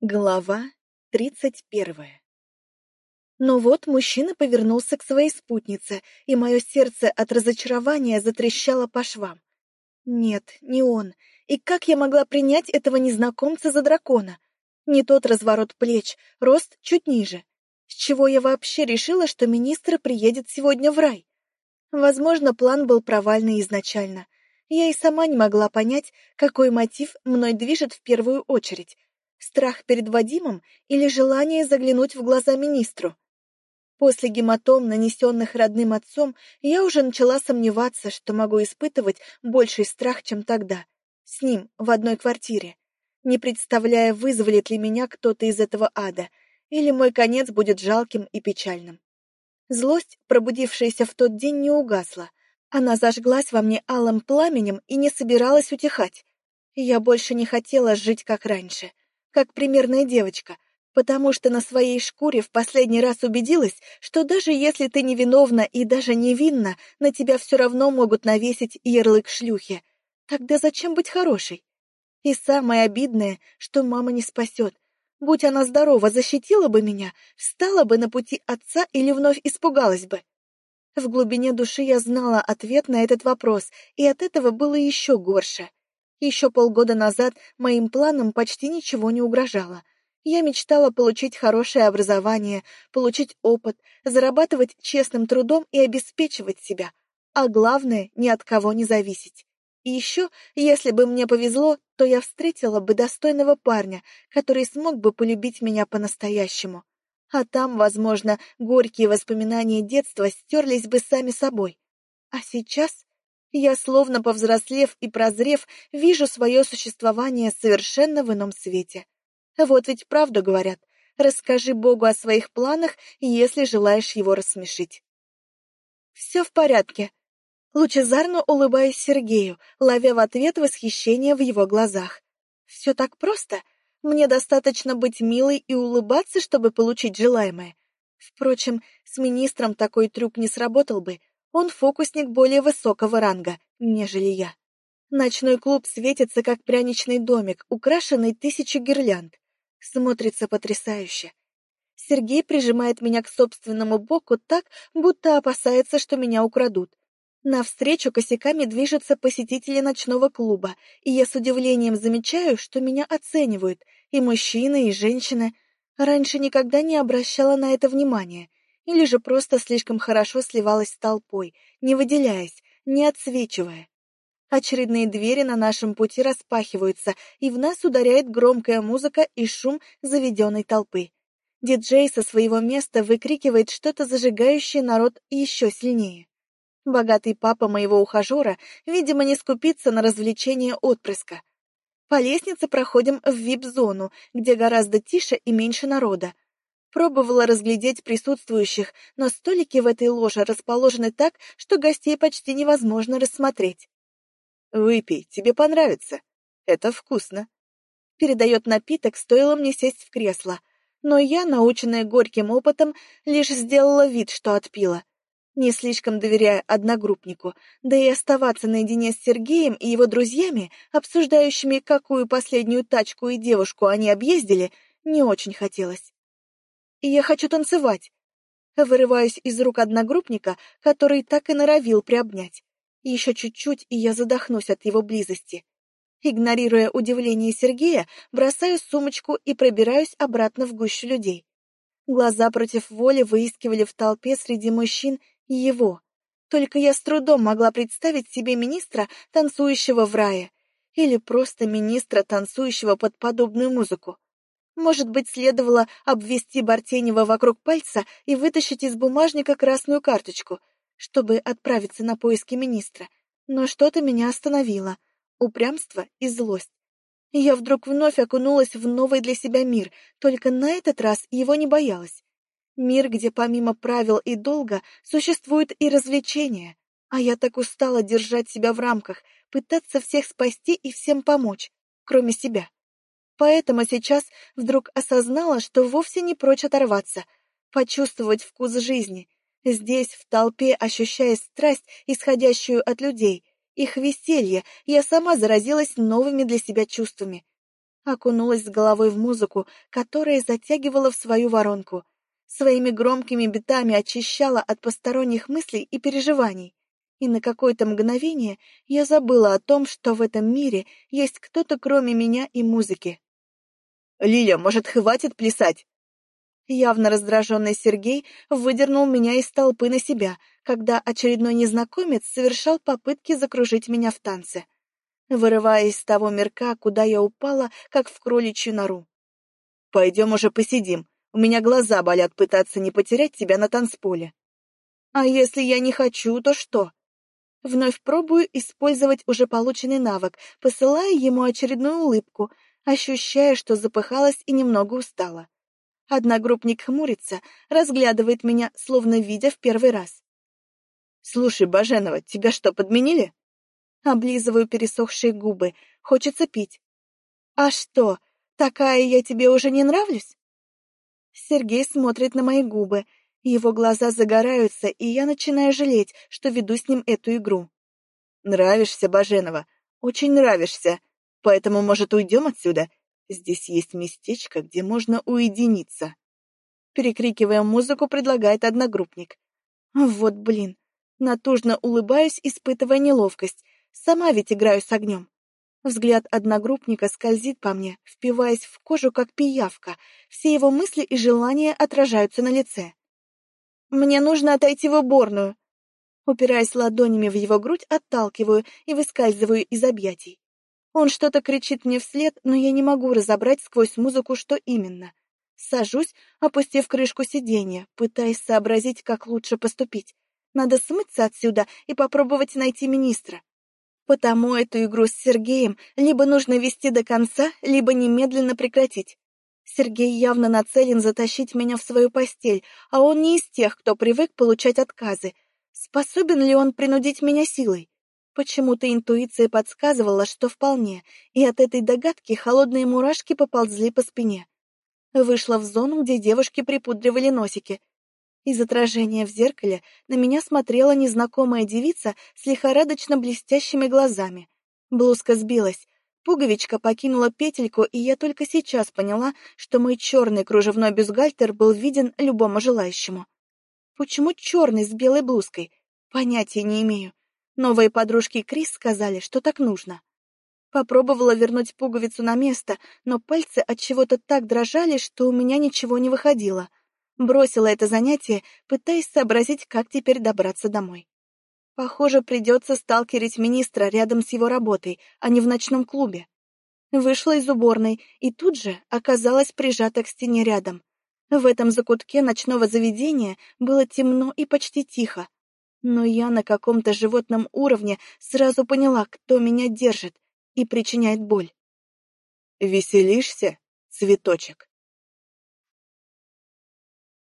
Глава тридцать первая Но вот мужчина повернулся к своей спутнице, и мое сердце от разочарования затрещало по швам. Нет, не он. И как я могла принять этого незнакомца за дракона? Не тот разворот плеч, рост чуть ниже. С чего я вообще решила, что министр приедет сегодня в рай? Возможно, план был провальный изначально. Я и сама не могла понять, какой мотив мной движет в первую очередь — Страх перед Вадимом или желание заглянуть в глаза министру? После гематом, нанесенных родным отцом, я уже начала сомневаться, что могу испытывать больший страх, чем тогда, с ним в одной квартире, не представляя, вызволит ли меня кто-то из этого ада, или мой конец будет жалким и печальным. Злость, пробудившаяся в тот день, не угасла. Она зажглась во мне алым пламенем и не собиралась утихать. Я больше не хотела жить, как раньше — как примерная девочка, потому что на своей шкуре в последний раз убедилась, что даже если ты невиновна и даже невинна, на тебя все равно могут навесить ярлык шлюхи. Тогда зачем быть хорошей? И самое обидное, что мама не спасет. Будь она здорова, защитила бы меня, встала бы на пути отца или вновь испугалась бы. В глубине души я знала ответ на этот вопрос, и от этого было еще горше. Еще полгода назад моим планам почти ничего не угрожало. Я мечтала получить хорошее образование, получить опыт, зарабатывать честным трудом и обеспечивать себя, а главное, ни от кого не зависеть. И еще, если бы мне повезло, то я встретила бы достойного парня, который смог бы полюбить меня по-настоящему. А там, возможно, горькие воспоминания детства стерлись бы сами собой. А сейчас я, словно повзрослев и прозрев, вижу свое существование совершенно в ином свете. Вот ведь правду говорят. Расскажи Богу о своих планах, если желаешь его рассмешить. Все в порядке. Лучезарно улыбаюсь Сергею, ловя в ответ восхищение в его глазах. Все так просто. Мне достаточно быть милой и улыбаться, чтобы получить желаемое. Впрочем, с министром такой трюк не сработал бы. Он фокусник более высокого ранга, нежели я. Ночной клуб светится, как пряничный домик, украшенный тысячей гирлянд. Смотрится потрясающе. Сергей прижимает меня к собственному боку так, будто опасается, что меня украдут. Навстречу косяками движутся посетители ночного клуба, и я с удивлением замечаю, что меня оценивают и мужчины, и женщины. Раньше никогда не обращала на это внимания или же просто слишком хорошо сливалась с толпой, не выделяясь, не отсвечивая. Очередные двери на нашем пути распахиваются, и в нас ударяет громкая музыка и шум заведенной толпы. Диджей со своего места выкрикивает что-то зажигающее народ еще сильнее. Богатый папа моего ухажера, видимо, не скупится на развлечение отпрыска. По лестнице проходим в вип-зону, где гораздо тише и меньше народа, Пробовала разглядеть присутствующих, но столики в этой ложе расположены так, что гостей почти невозможно рассмотреть. «Выпей, тебе понравится. Это вкусно». Передает напиток, стоило мне сесть в кресло. Но я, наученная горьким опытом, лишь сделала вид, что отпила. Не слишком доверяя одногруппнику, да и оставаться наедине с Сергеем и его друзьями, обсуждающими, какую последнюю тачку и девушку они объездили, не очень хотелось я хочу танцевать. Вырываюсь из рук одногруппника, который так и норовил приобнять. Еще чуть-чуть, и я задохнусь от его близости. Игнорируя удивление Сергея, бросаю сумочку и пробираюсь обратно в гущу людей. Глаза против воли выискивали в толпе среди мужчин его. Только я с трудом могла представить себе министра, танцующего в рае, или просто министра, танцующего под подобную музыку. Может быть, следовало обвести Бартенева вокруг пальца и вытащить из бумажника красную карточку, чтобы отправиться на поиски министра. Но что-то меня остановило. Упрямство и злость. Я вдруг вновь окунулась в новый для себя мир, только на этот раз его не боялась. Мир, где помимо правил и долга существуют и развлечения. А я так устала держать себя в рамках, пытаться всех спасти и всем помочь, кроме себя. Поэтому сейчас вдруг осознала, что вовсе не прочь оторваться, почувствовать вкус жизни. Здесь, в толпе, ощущая страсть, исходящую от людей, их веселье, я сама заразилась новыми для себя чувствами. Окунулась с головой в музыку, которая затягивала в свою воронку. Своими громкими битами очищала от посторонних мыслей и переживаний. И на какое-то мгновение я забыла о том, что в этом мире есть кто-то кроме меня и музыки. «Лиля, может, хватит плясать?» Явно раздраженный Сергей выдернул меня из толпы на себя, когда очередной незнакомец совершал попытки закружить меня в танце, вырывая из того мирка, куда я упала, как в кроличью нору. «Пойдем уже посидим. У меня глаза болят пытаться не потерять тебя на танцполе». «А если я не хочу, то что?» Вновь пробую использовать уже полученный навык, посылая ему очередную улыбку, ощущая, что запыхалась и немного устала. Одногруппник хмурится, разглядывает меня, словно видя в первый раз. «Слушай, Баженова, тебя что, подменили?» Облизываю пересохшие губы. Хочется пить. «А что, такая я тебе уже не нравлюсь?» Сергей смотрит на мои губы. Его глаза загораются, и я начинаю жалеть, что веду с ним эту игру. «Нравишься, Баженова, очень нравишься. Поэтому, может, уйдем отсюда? Здесь есть местечко, где можно уединиться. Перекрикивая музыку, предлагает одногруппник. Вот блин. Натужно улыбаюсь, испытывая неловкость. Сама ведь играю с огнем. Взгляд одногруппника скользит по мне, впиваясь в кожу, как пиявка. Все его мысли и желания отражаются на лице. «Мне нужно отойти в уборную». Упираясь ладонями в его грудь, отталкиваю и выскальзываю из объятий. Он что-то кричит мне вслед, но я не могу разобрать сквозь музыку, что именно. Сажусь, опустив крышку сиденья, пытаясь сообразить, как лучше поступить. Надо смыться отсюда и попробовать найти министра. Потому эту игру с Сергеем либо нужно вести до конца, либо немедленно прекратить. Сергей явно нацелен затащить меня в свою постель, а он не из тех, кто привык получать отказы. Способен ли он принудить меня силой? Почему-то интуиция подсказывала, что вполне, и от этой догадки холодные мурашки поползли по спине. Вышла в зону, где девушки припудривали носики. Из отражения в зеркале на меня смотрела незнакомая девица с лихорадочно блестящими глазами. Блузка сбилась, пуговичка покинула петельку, и я только сейчас поняла, что мой черный кружевной бюстгальтер был виден любому желающему. Почему черный с белой блузкой? Понятия не имею. Новые подружки Крис сказали, что так нужно. Попробовала вернуть пуговицу на место, но пальцы от чего-то так дрожали, что у меня ничего не выходило. Бросила это занятие, пытаясь сообразить, как теперь добраться домой. Похоже, придется сталкерить министра рядом с его работой, а не в ночном клубе. Вышла из уборной и тут же оказалась прижата к стене рядом. В этом закутке ночного заведения было темно и почти тихо. Но я на каком-то животном уровне сразу поняла, кто меня держит и причиняет боль. «Веселишься, цветочек?»